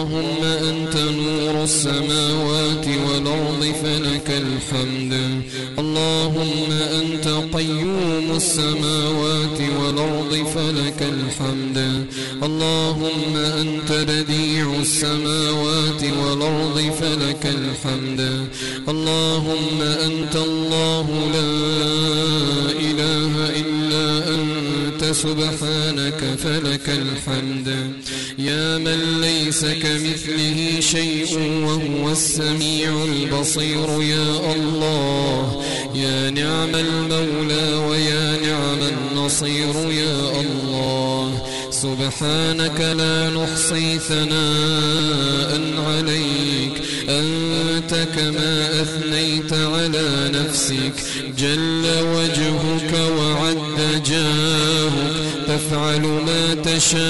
اللهم أنت نور السماوات والأرض فلك الحمد. اللهم أنت قيوم السماوات والأرض فلك الحمد. اللهم أنت بديع السماوات والأرض فلك الحمد. اللهم أنت الله لا إله إلا سبحانك فلك الحمد. يا من ليس كمثله شيء وهو السميع البصير. يا الله يا نعم المولى ويا نعم النصير. يا الله سبحانك لا نحصي ثناء عليك. أنت كما أثنيت على نفسك. جل وجهك جاهك تفعل ما تشاء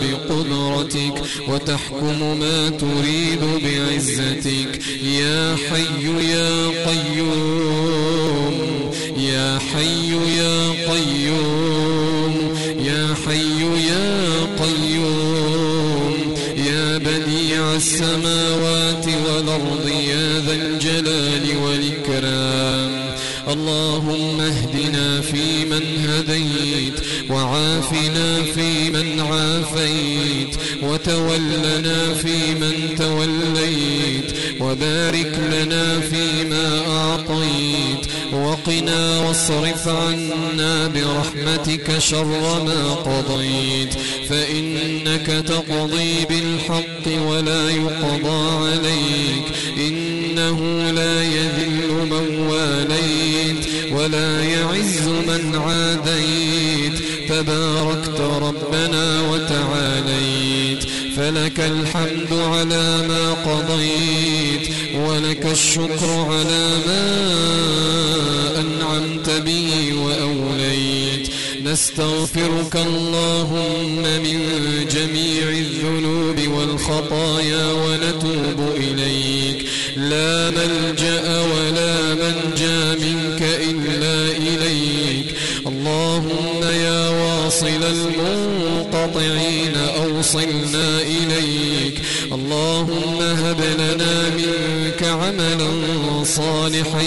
بقدرتك وتحكم ما تريد بعزتك. يا حي يا قيوم يا حي يا قيوم يا حي يا قيوم. يا بديع السماوات والأرض يا ذا الجلال والإكرام. اللهم اهدنا فيمن هديت وعافنا فيمن عافيت وتولنا فيمن توليت وبارك لنا فيما أعطيت وقنا واصرف عنا برحمتك شر ما قضيت فإنك تقضي بالحق ولا يقضى عليك إنه لا يذل من واليت. ولا يعز من عاديت. تباركت ربنا وتعاليت. فلك الحمد على ما قضيت. ولك الشكر على ما أنعمت به وأوليت. نستغفرك اللهم من جميع الذنوب والخطايا ونتوب إليك. لا ملجأ ولا منجا منك إلا واصل المنقطعين أوصلنا إليك. اللهم هب لنا منك عملا صالحا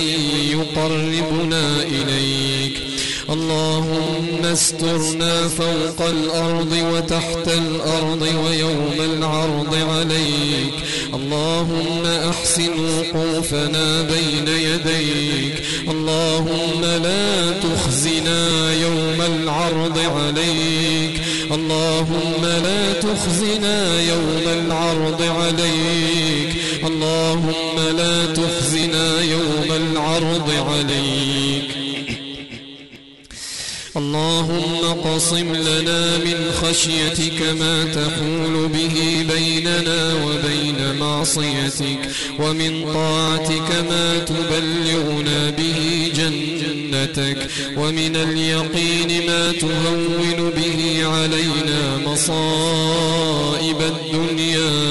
يقربنا إليك. اللهم استرنا فوق الأرض وتحت الأرض ويوم العرض عليك. اللهم أحسن وقوفنا بين يديك. اللهم لا تخزنا يوم العرض عليك. اللهم لا تخزنا يوم العرض عليك. اللهم لا تخزنا يوم العرض عليك. اللهم قصم لنا من خشيتك ما تحول به بيننا وبين معصيتك ومن طاعتك ما تبلغنا به جنتك ومن اليقين ما تهون به علينا مصائب الدنيا.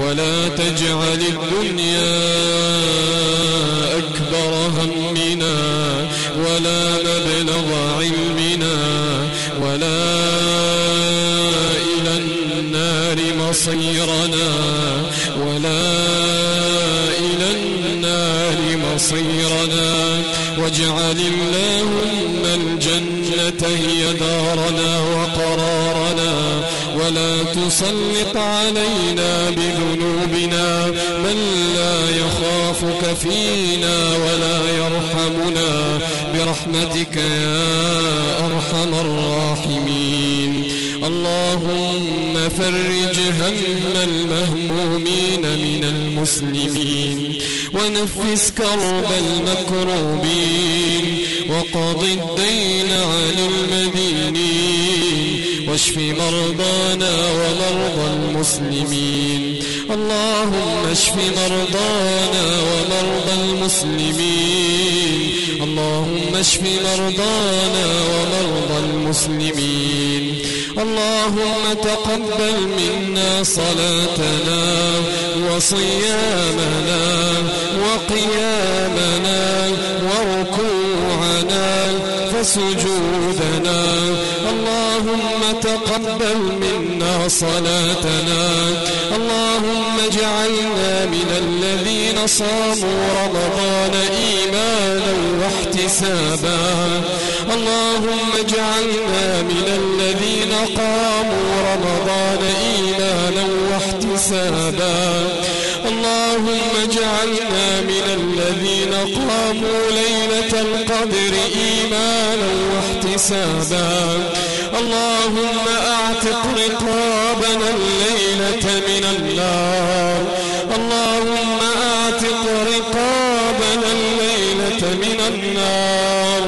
ولا تجعل الدنيا أكبر همنا ولا مبلغ علمنا ولا إلى النار مصيرنا ولا مصيرنا واجعل اللهم الجنة هي دارنا وقرارنا ولا تسلط علينا بذنوبنا من لا يخافك فينا ولا يرحمنا برحمتك يا أرحم الراحمين. اللهم فرج هم المهمومين من المسلمين. ونفس كرب المكروبين وقض الدين عن المدينين اشف مرضانا ومرضى المسلمين اللهم اشف مرضانا ومرضى المسلمين اللهم اشف مرضانا ومرضى المسلمين اللهم تقبل منا صلاتنا وصيامنا وقيامنا وركوعنا فسجودنا. اللهم تقبل منا صلاتنا. اللهم اجعلنا من الذين صاموا رمضان إيمانا واحتسابا. اللهم اجعلنا من الذين قاموا رمضان إيمانا واحتسابا. اللهم اجعلنا من الذين قاموا ليلة القدر إيمانا واحتسابا. اللهم اعتق رقابنا الليلة من النار. اللهم اعتق رقابنا الليلة من النار.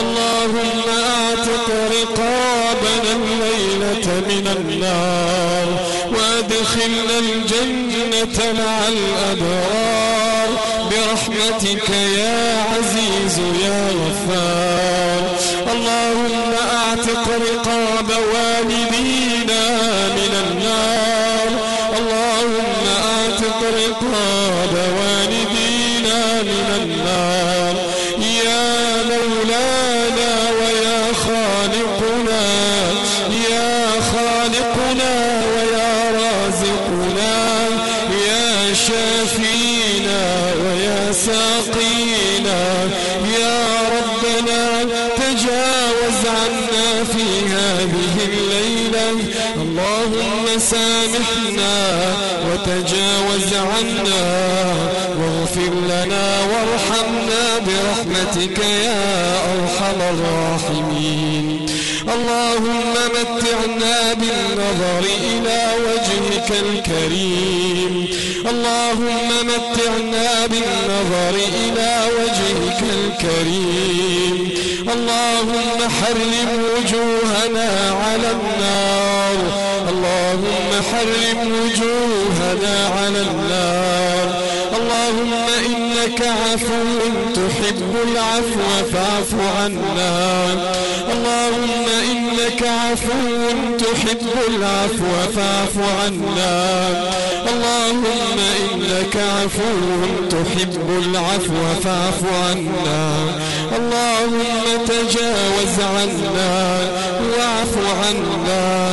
اللهم اعتق رقابنا الليلة من النار. وادخلنا الجنة مع الأبرار. برحمتك يا عزيز يا غفار. اللهم أعتق رقاب والدينا من النار. اللهم أعتق رقاب والدينا من النار. سامحنا وتجاوز عنا واغفر لنا وارحمنا برحمتك يا أرحم الراحمين. اللهم متعنا بالنظر إلى وجهك الكريم. اللهم متعنا بالنظر إلى وجهك الكريم. اللهم حرم وجوهنا على النار. حرم وجوهنا على النار. اللهم إنك عفو تحب العفو فاعف عنا. اللهم إنك عفو تحب العفو فاعف عنا. اللهم إنك عفو تحب العفو فاعف عنا. اللهم تجاوز عنا واعف عنا.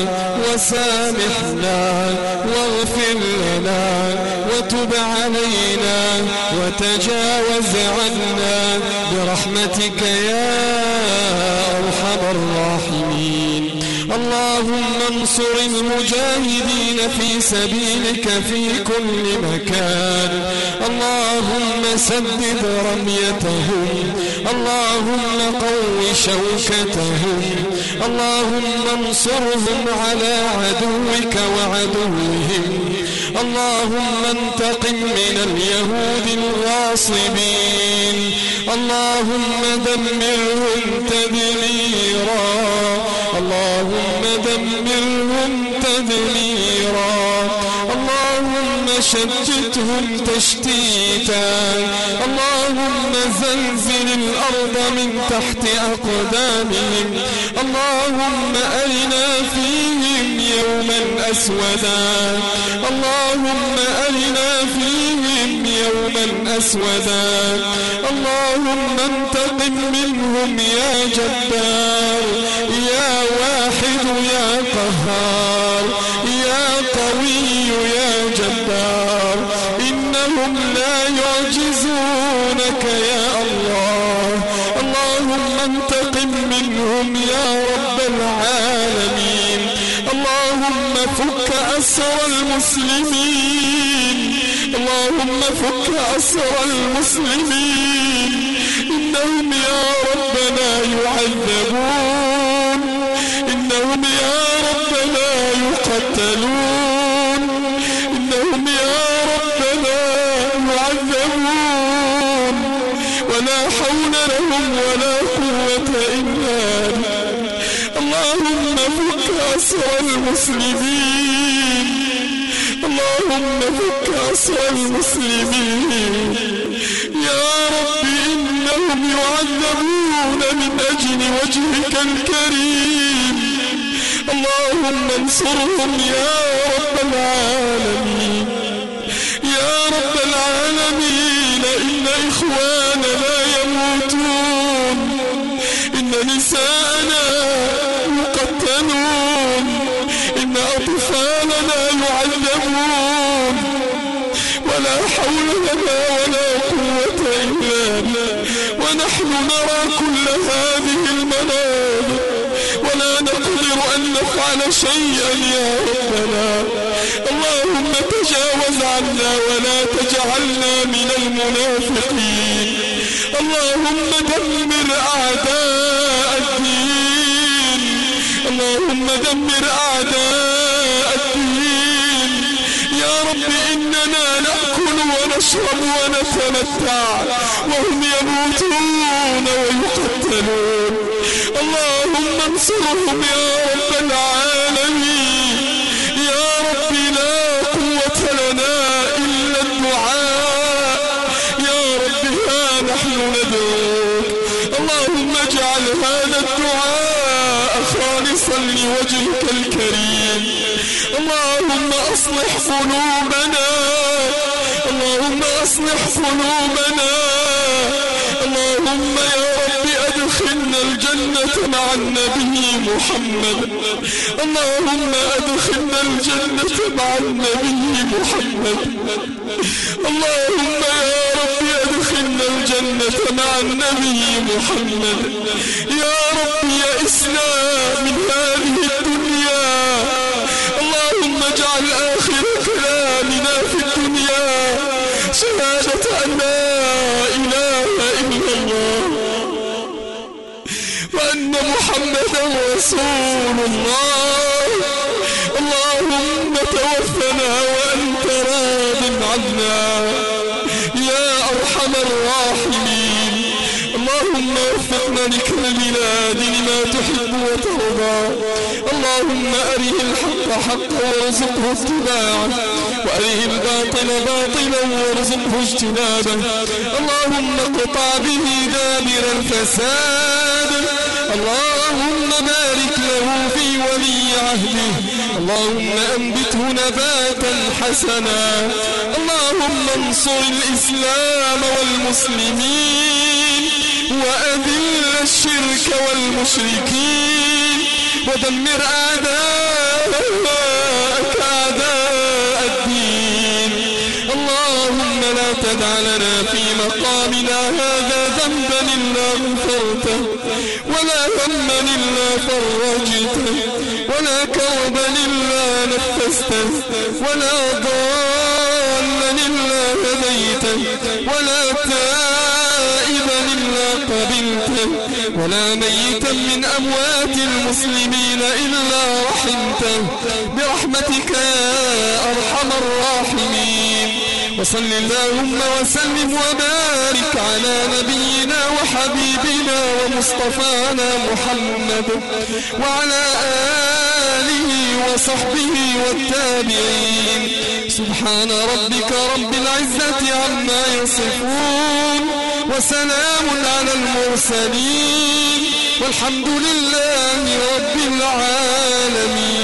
وسامحنا واغفر لنا وتب علينا وتجاوز عنا برحمتك يا أرحم الراحمين. اللهم انصر المجاهدين في سبيلك في كل مكان. اللهم سدد رميتهم. اللهم قو شوكتهم. اللهم انصرهم على عدوك وعدوهم. اللهم انتقم من اليهود الغاصبين. اللهم دمرهم تدميرا. اللهم دمرهم تدميرا. اللهم شتتهم تشتيتا. اللهم زلزل الأرض من تحت أقدامهم. اللهم أرنا فيهم يوما أسودا. اللهم أرنا فيهم يوما أسودا. اللهم انتقم منهم يا جبار. يا فك أسر المسلمين إنهم يا ربنا يعذبون. إنهم يا ربنا يقتلون. إنهم يا ربنا يعذبون. ولا حول لهم ولا قوة إلا بك اللهم فك أسر المسلمين. فك أسر المسلمين. يا رب إنهم يعذبون من أجل وجهك الكريم. اللهم انصرهم يا رب العالمين. حول لنا ولا قوة إلا ونحن نرى كل هذه المناظر ولا نقدر أن نفعل شيئا يا ربنا. اللهم تجاوز عنا ولا تجعلنا من المنافقين. اللهم دمر أعداء الدين. اللهم دمر أعداء الدين. يا رب إننا نأكل ونشرب ونتمتع وهم يموتون ويقتلون. اللهم انصرهم يا رب العالمين. يا رب لا قوة لنا إلا الدعاء. يا رب ها نحن ندعوك. اللهم اجعل هذا الدعاء خالصا لوجهك الكريم. اللهم أصلح قلوبنا اللهم أصلح قلوبنا. اللهم يا رب أدخلنا الجنة مع النبي محمد. اللهم أدخلنا الجنة مع النبي محمد. اللهم يا رب أدخلنا الجنة مع النبي محمد. يا رب يا إسلام من هذه الدنيا اللهم اجعل آخر كلامنا في الدنيا شهادة أن لا إله إلا الله وأن محمدا رسول الله. اللهم توفنا وأنت راض عنا. يا أرحم الراحمين. اللهم وفقنا لكلمات لما تحب وترضى. اللهم أره الحق حقا وارزقه اتباعه. وأره الباطل باطلا وارزقه اجتنابه. اللهم اقطع به دابر الفساد. اللهم بارك له في ولي عهده. اللهم أنبته نباتا حسنا. اللهم انصر الإسلام والمسلمين وأذل الشرك والمشركين. ودمر أعداءك أعداء تدع لنا في مقامنا هذا ذنبا إلا غفرته ولا هما إلا فرجته ولا كربا إلا نفسته ولا ضالا إلا هديته ولا تائبا إلا قبلته ولا ميتا من أموات المسلمين إلا رحمته برحمتك يا أرحم الراحمين. وصل اللهم وسلم وبارك على نبينا وحبيبنا ومصطفانا محمد وعلى آله وصحبه والتابعين. سبحان ربك رب العزة عما يصفون وسلام على المرسلين. والحمد لله رب العالمين.